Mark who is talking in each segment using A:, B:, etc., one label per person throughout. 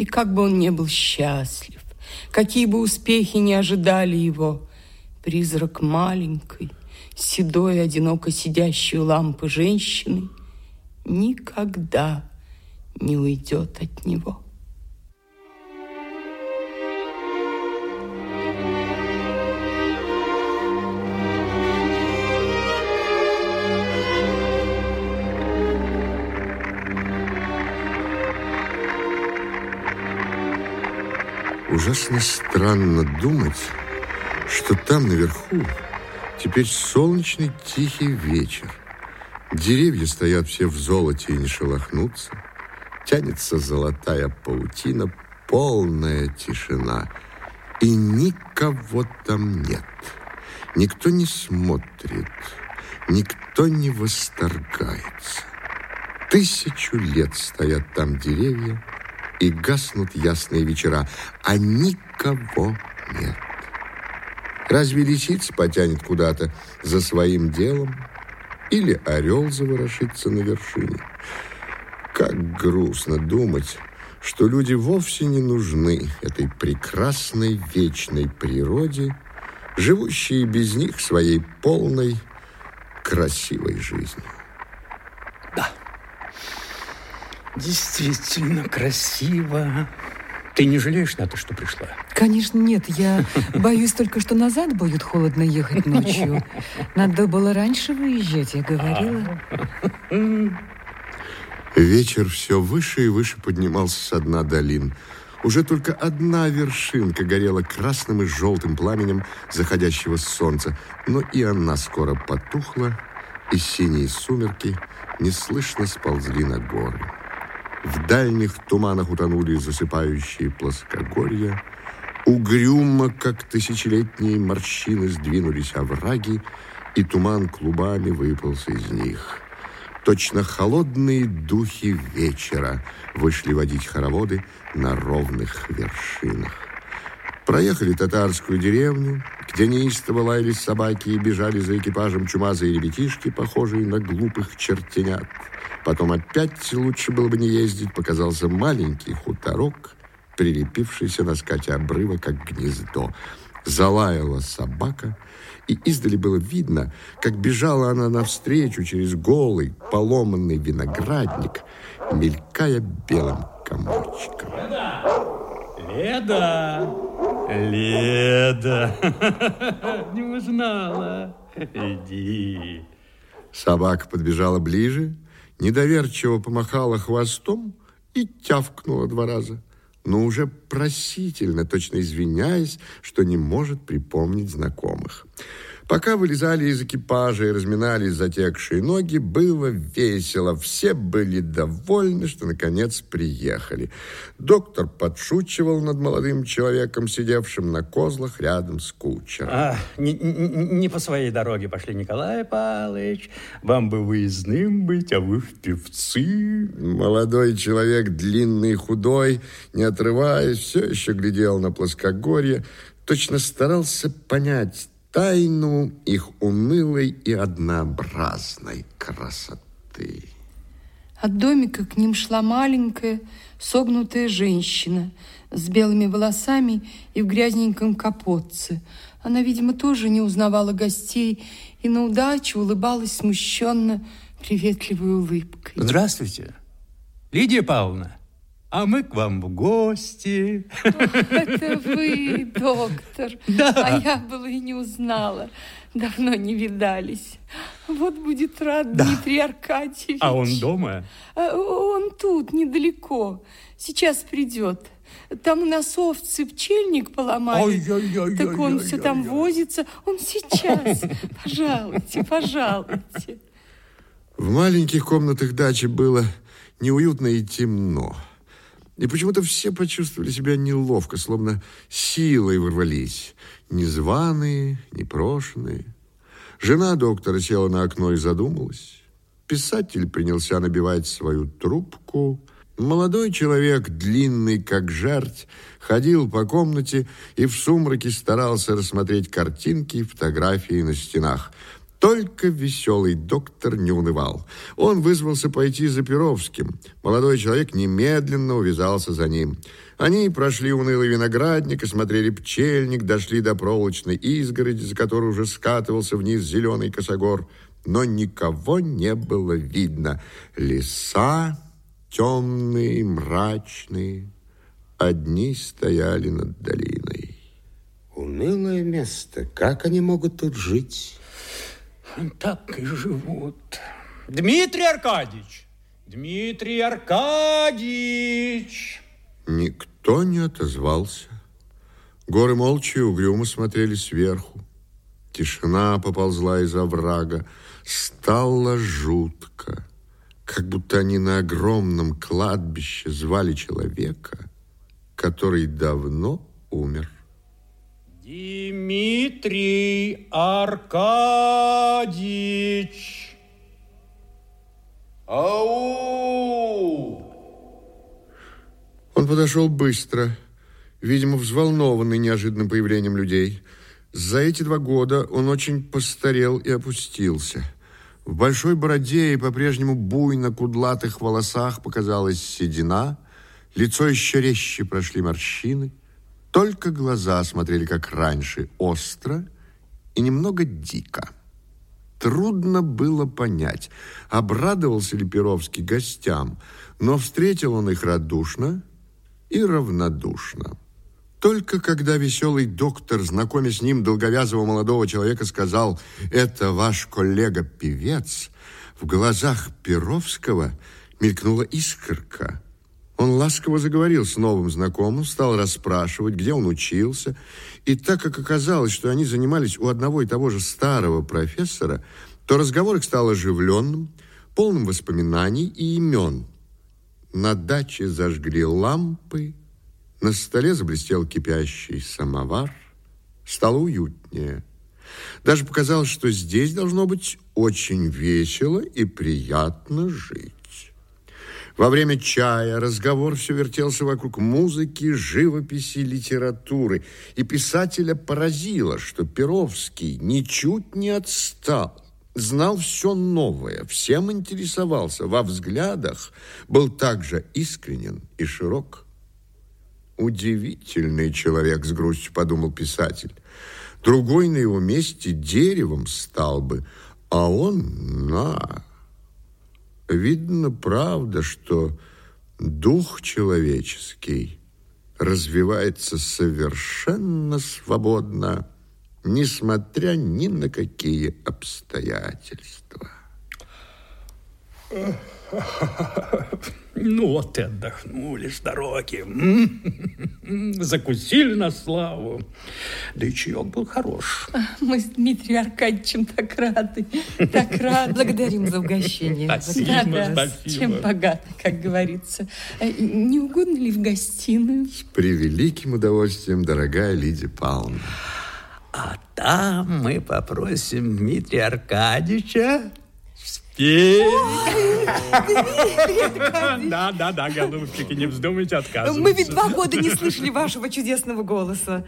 A: И как бы он не был счастлив, какие бы успехи не ожидали его, призрак маленькой, седой, одиноко сидящей у лампы женщины никогда не уйдет от него.
B: Ужасно странно думать, что там наверху теперь солнечный тихий вечер. Деревья стоят все в золоте и не шелохнутся. Тянется золотая паутина, полная тишина. И никого там нет. Никто не смотрит, никто не восторгается. Тысячу лет стоят там деревья, и гаснут ясные вечера, а никого нет. Разве лисица потянет куда-то за своим делом? Или орел заворошится на вершине? Как грустно думать, что люди вовсе не нужны этой прекрасной вечной природе, живущей без них своей полной красивой жизнью.
C: Действительно красиво. Ты не жалеешь на то, что пришла?
D: Конечно, нет. Я боюсь только, что назад будет холодно ехать ночью. Надо было раньше выезжать, я говорила.
B: Вечер все выше и выше поднимался со дна долин. Уже только одна вершинка горела красным и желтым пламенем заходящего солнца, но и она скоро потухла, и синие сумерки неслышно сползли на горы. В дальних туманах утонули засыпающие плоскогорья. Угрюмо, как тысячелетние морщины, сдвинулись овраги, и туман клубами выпался из них. Точно холодные духи вечера вышли водить хороводы на ровных вершинах. Проехали татарскую деревню, где неистово лаялись собаки и бежали за экипажем чумазые ребятишки, похожие на глупых чертенят. Потом опять лучше было бы не ездить. Показался маленький хуторок, прилепившийся на скате обрыва, как гнездо. Залаяла собака, и издали было видно, как бежала она навстречу через голый, поломанный виноградник, мелькая белым комочком.
C: Леда! Леда! Не узнала. Иди.
B: Собака подбежала ближе, недоверчиво помахала хвостом и тявкнула два раза, но уже просительно, точно извиняясь, что не может припомнить знакомых. Пока вылезали из экипажа и разминали затекшие ноги, было весело. Все были довольны, что наконец приехали. Доктор подшучивал над молодым человеком, сидевшим на козлах рядом с кучером.
C: А, не, не, по своей дороге пошли, Николай Павлович. Вам бы выездным быть, а вы в певцы.
B: Молодой человек, длинный и худой, не отрываясь, все еще глядел на плоскогорье, точно старался понять, тайну их унылой и однообразной красоты.
A: От домика к ним шла маленькая, согнутая женщина с белыми волосами и в грязненьком капотце. Она, видимо, тоже не узнавала гостей и на удачу улыбалась смущенно приветливой улыбкой.
C: Здравствуйте, Лидия Павловна. А мы к вам в гости.
A: это вы, доктор.
C: Да.
A: А я была и не узнала. Давно не видались. Вот будет рад да. Дмитрий Аркадьевич.
C: А он дома?
A: А, он тут, недалеко. Сейчас придет. Там у нас овцы пчельник поломали. Ой, ой, ой, так он все там возится. Он сейчас. Пожалуйте, пожалуйте.
B: В маленьких комнатах дачи было неуютно и темно. И почему-то все почувствовали себя неловко, словно силой ворвались. Незваные, непрошенные. Жена доктора села на окно и задумалась. Писатель принялся набивать свою трубку. Молодой человек, длинный как жерть, ходил по комнате и в сумраке старался рассмотреть картинки и фотографии на стенах. Только веселый доктор не унывал. Он вызвался пойти за Перовским. Молодой человек немедленно увязался за ним. Они прошли унылый виноградник, осмотрели пчельник, дошли до проволочной изгороди, за которой уже скатывался вниз зеленый косогор. Но никого не было видно. Леса темные, мрачные, одни стояли над долиной.
E: Унылое место. Как они могут тут жить?
C: Так и живут. Дмитрий Аркадьевич! Дмитрий Аркадьевич!
B: Никто не отозвался. Горы молча и угрюмо смотрели сверху. Тишина поползла из оврага. Стало жутко, как будто они на огромном кладбище звали человека, который давно умер.
C: Дмитрий Аркадьевич!
E: Ау!
B: Он подошел быстро, видимо, взволнованный неожиданным появлением людей. За эти два года он очень постарел и опустился. В большой бороде и по-прежнему буйно кудлатых волосах показалась седина, лицо еще резче прошли морщины, только глаза смотрели, как раньше, остро и немного дико. Трудно было понять, обрадовался ли Перовский гостям, но встретил он их радушно и равнодушно. Только когда веселый доктор, знакомясь с ним долговязого молодого человека, сказал «Это ваш коллега-певец», в глазах Перовского мелькнула искорка. Он ласково заговорил с новым знакомым, стал расспрашивать, где он учился. И так как оказалось, что они занимались у одного и того же старого профессора, то разговор их стал оживленным, полным воспоминаний и имен. На даче зажгли лампы, на столе заблестел кипящий самовар, стало уютнее. Даже показалось, что здесь должно быть очень весело и приятно жить. Во время чая разговор все вертелся вокруг музыки, живописи, литературы. И писателя поразило, что Перовский ничуть не отстал. Знал все новое, всем интересовался, во взглядах был также искренен и широк. Удивительный человек, с грустью подумал писатель. Другой на его месте деревом стал бы, а он на... Видно, правда, что дух человеческий развивается совершенно свободно, несмотря ни на какие обстоятельства.
C: Ну вот и отдохнули с дороги. Закусили на славу. Да и чаек был хорош.
A: Мы с Дмитрием Аркадьевичем так рады. Так рады.
D: Благодарим за угощение.
C: Спасибо,
A: Да-да,
C: спасибо.
A: чем богато, как говорится. Э, Не угодно ли в гостиную?
B: С превеликим удовольствием, дорогая Лидия Павловна.
C: А там мы попросим Дмитрия Аркадьевича спеть. Да, да, да, голубчики, не вздумайте отказываться.
D: Мы ведь два года не слышали вашего чудесного голоса.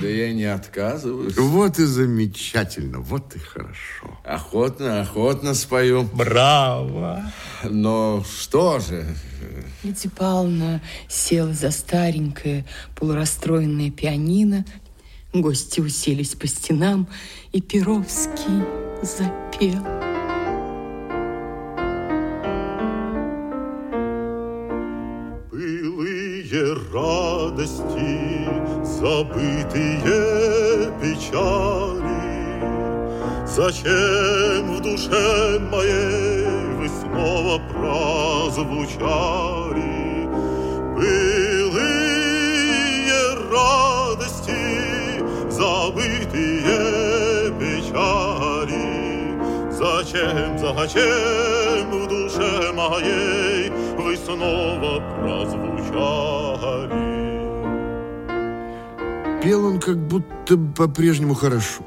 E: Да я не отказываюсь.
B: Вот и замечательно, вот и хорошо.
E: Охотно, охотно спою.
C: Браво!
E: Но что же,
A: Лидия Павловна села за старенькое полурастроенное пианино. Гости уселись по стенам, и Перовский запел.
F: радости, забытые печали. Зачем в душе моей вы снова прозвучали? Былые радости, забытые печали. Зачем, зачем в душе моей вы снова прозвучали?
B: Пел он как будто по-прежнему хорошо.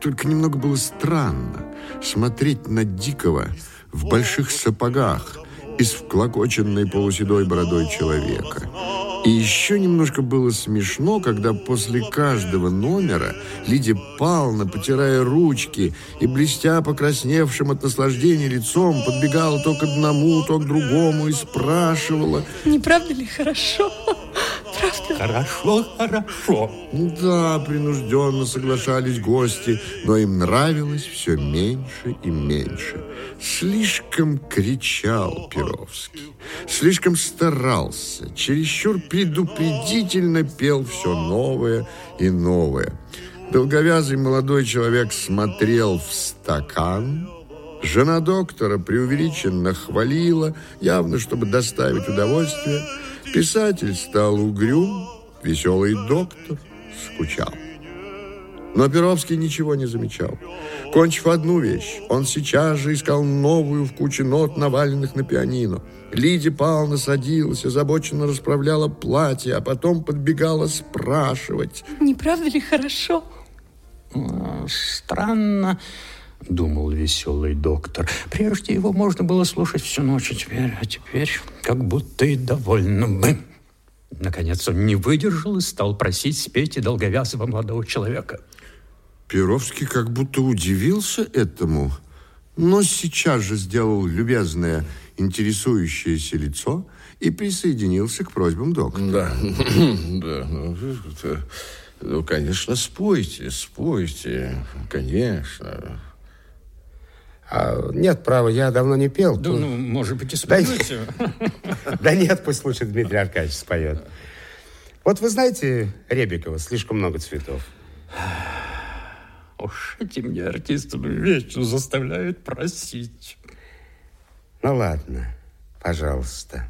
B: Только немного было странно смотреть на Дикого в больших сапогах и с вклокоченной полуседой бородой человека. И еще немножко было смешно, когда после каждого номера Лидия Павловна, потирая ручки и блестя покрасневшим от наслаждения лицом, подбегала то к одному, то к другому и спрашивала.
A: Не правда ли хорошо? Правда?
C: Хорошо, хорошо.
B: Да, принужденно соглашались гости, но им нравилось все меньше и меньше. Слишком кричал Перовский, слишком старался, чересчур предупредительно пел все новое и новое. Долговязый молодой человек смотрел в стакан, жена доктора преувеличенно хвалила, явно чтобы доставить удовольствие. Писатель стал угрюм, веселый доктор скучал. Но Перовский ничего не замечал. Кончив одну вещь, он сейчас же искал новую в куче нот, наваленных на пианино. Лидия Павловна садилась, озабоченно расправляла платье, а потом подбегала спрашивать.
A: Не правда ли хорошо?
C: Странно, думал веселый доктор. Прежде его можно было слушать всю ночь, а теперь, а теперь как будто и довольно бы. Наконец он не выдержал и стал просить спеть и долговязого молодого человека.
B: Перовский как будто удивился этому, но сейчас же сделал любезное, интересующееся лицо и присоединился к просьбам доктора.
E: Да, да, ну, это- ну, конечно, спойте, спойте, конечно. А, нет, право, я давно не пел.
C: Да, ну, может быть, и
E: Да,
C: споете.
E: Да нет, пусть лучше Дмитрий Аркадьевич споет. Вот вы знаете Ребикова «Слишком много цветов».
C: Уж эти мне артисты вечно заставляют просить.
E: Ну ладно, пожалуйста.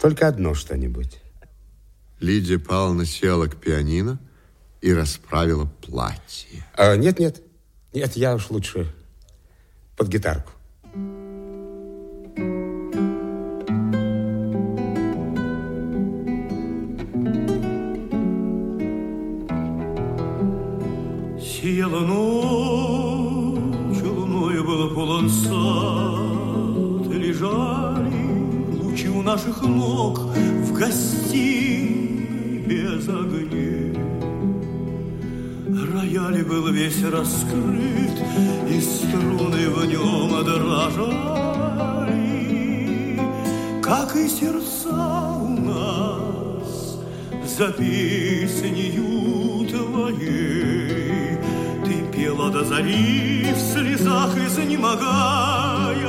E: Только одно что-нибудь.
B: Лидия Павловна села к пианино и расправила платье.
E: А, нет, нет. Нет, я уж лучше под гитарку.
F: Сияла ночь, луною было полон сад, Лежали лучи у наших ног в гостиной без огней. Рояль был весь раскрыт, дрожали, Как и сердца у нас за песнею твоей. Ты пела до зари в слезах изнемогая,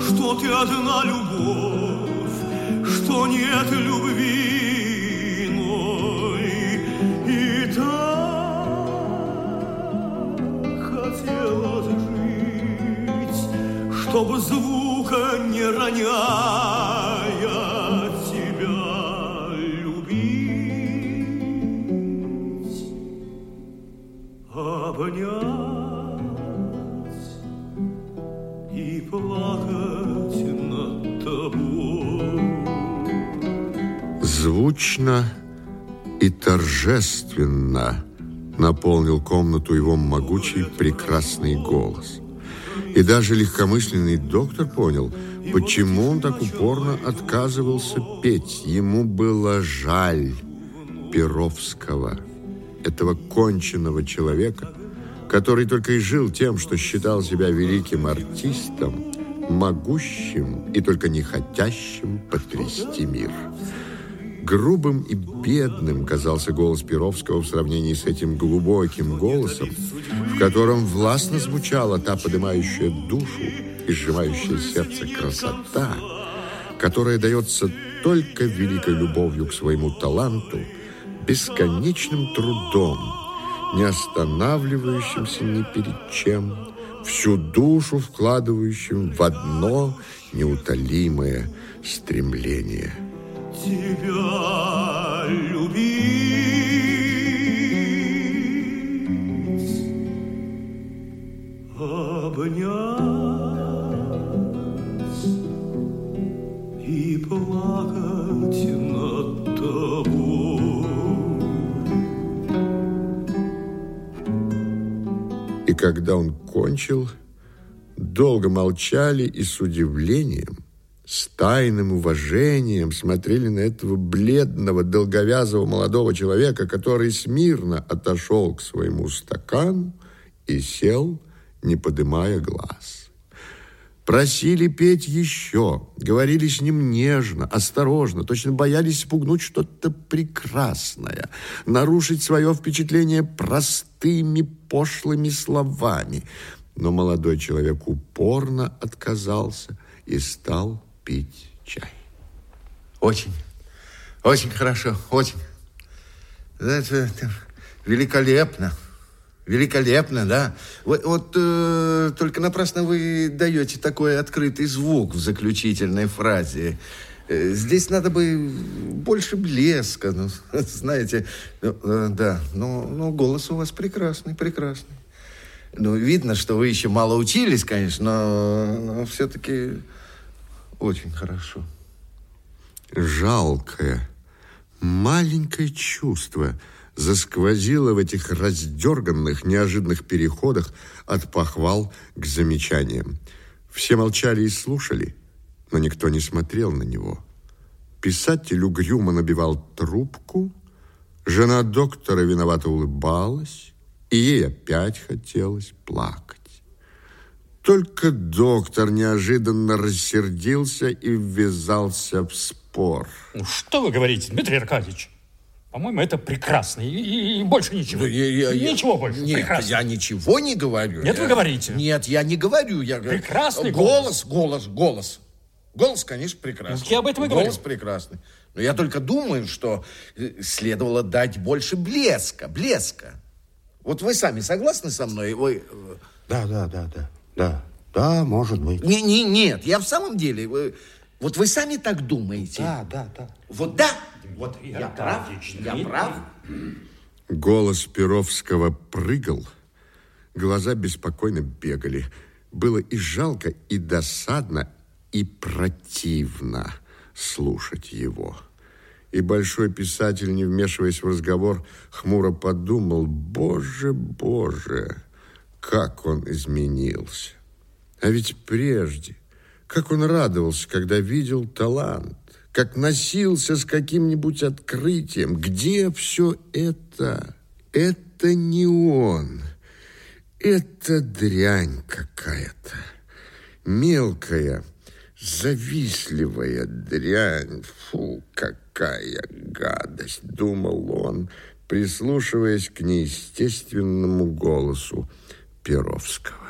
F: Что ты одна любовь, что нет любви
B: Звучно и торжественно наполнил комнату его могучий прекрасный голос. И даже легкомысленный доктор понял, почему он так упорно отказывался петь. Ему было жаль Перовского, этого конченного человека, который только и жил тем, что считал себя великим артистом, могущим и только не хотящим потрясти мир. Грубым и бедным казался голос Перовского в сравнении с этим глубоким голосом, в котором властно звучала та поднимающая душу и сжимающая сердце красота, которая дается только великой любовью к своему таланту, бесконечным трудом, не останавливающимся ни перед чем, всю душу вкладывающим в одно неутолимое стремление –
F: тебя любить,
B: когда он кончил, долго молчали и с удивлением с тайным уважением смотрели на этого бледного, долговязого молодого человека, который смирно отошел к своему стакану и сел, не подымая глаз. Просили петь еще, говорили с ним нежно, осторожно, точно боялись спугнуть что-то прекрасное, нарушить свое впечатление простыми, пошлыми словами. Но молодой человек упорно отказался и стал пить чай.
E: Очень, очень хорошо, очень. Это, это великолепно. Великолепно, да. Вот, вот э, только напрасно вы даете такой открытый звук в заключительной фразе. Э, здесь надо бы больше блеска, ну, знаете. Ну, э, да, но, но голос у вас прекрасный, прекрасный. Ну, видно, что вы еще мало учились, конечно, но, но все-таки очень хорошо.
B: Жалкое, маленькое чувство – засквозило в этих раздерганных, неожиданных переходах от похвал к замечаниям. Все молчали и слушали, но никто не смотрел на него. Писатель угрюмо набивал трубку, жена доктора виновато улыбалась, и ей опять хотелось плакать. Только доктор неожиданно рассердился и ввязался в спор.
C: Что вы говорите, Дмитрий Аркадьевич? По-моему, это прекрасно. И, и, и больше ничего.
E: Я, я,
C: ничего
E: я,
C: больше.
E: Нет,
C: прекрасно.
E: я ничего не говорю.
C: Нет,
E: я,
C: вы говорите.
E: Нет, я не говорю. Я.
C: Прекрасный
E: голос. Голос, голос, голос. Голос, конечно, прекрасный.
C: Ну, я об этом и
E: Голос
C: говорю.
E: прекрасный. Но я только думаю, что э, следовало дать больше блеска, блеска. Вот вы сами согласны со мной? Вы... э,
G: Да, да, да, да, да, да, может быть.
E: Не, не, нет, я в самом деле... Вы... Вот вы сами так думаете?
G: Да, да, да.
E: Вот да. Вот
C: Дмитрий
E: я прав, я прав.
B: Голос Перовского прыгал, глаза беспокойно бегали. Было и жалко, и досадно, и противно слушать его. И большой писатель, не вмешиваясь в разговор, хмуро подумал, «Боже, Боже, как он изменился! А ведь прежде, как он радовался, когда видел талант, как носился с каким-нибудь открытием. Где все это? Это не он. Это дрянь какая-то. Мелкая, завистливая дрянь. Фу, какая гадость, думал он, прислушиваясь к неестественному голосу Перовского.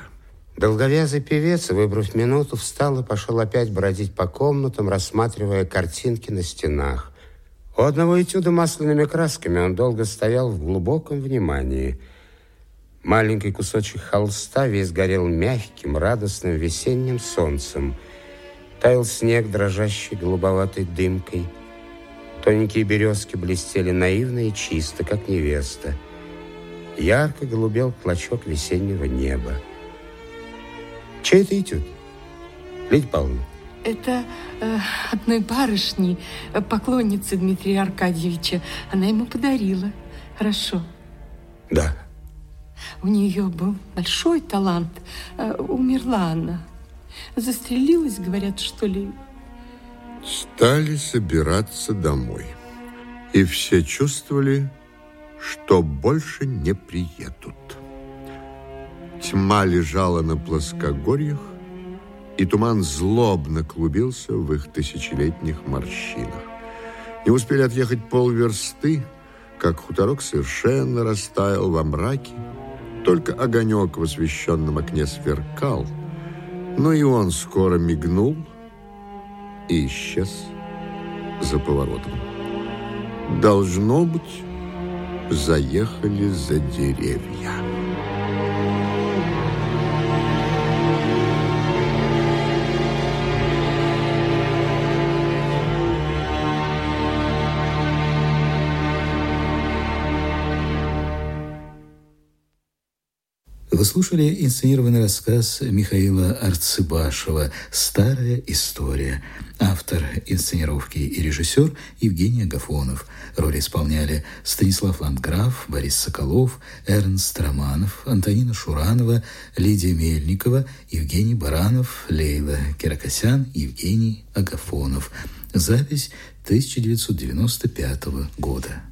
G: Долговязый певец, выбрав минуту, встал и пошел опять бродить по комнатам, рассматривая картинки на стенах. У одного этюда масляными красками он долго стоял в глубоком внимании. Маленький кусочек холста весь горел мягким, радостным весенним солнцем. Таял снег, дрожащий голубоватой дымкой. Тоненькие березки блестели наивно и чисто, как невеста. Ярко голубел клочок весеннего неба. Чей это этюд? Лидия Павловна.
A: Это э, одной барышни, э, поклонницы Дмитрия Аркадьевича. Она ему подарила. Хорошо.
G: Да.
A: У нее был большой талант. Э, умерла она. Застрелилась, говорят, что ли.
B: Стали собираться домой. И все чувствовали, что больше не приедут. Тьма лежала на плоскогорьях, и туман злобно клубился в их тысячелетних морщинах. Не успели отъехать полверсты, как хуторок совершенно растаял во мраке. Только огонек в освещенном окне сверкал, но и он скоро мигнул и исчез за поворотом. Должно быть, заехали за деревья.
H: Вы слушали инсценированный рассказ Михаила Арцыбашева «Старая история». Автор инсценировки и режиссер Евгений Агафонов. Роли исполняли Станислав Ландграф, Борис Соколов, Эрнст Романов, Антонина Шуранова, Лидия Мельникова, Евгений Баранов, Лейла Киракосян, Евгений Агафонов. Запись 1995 года.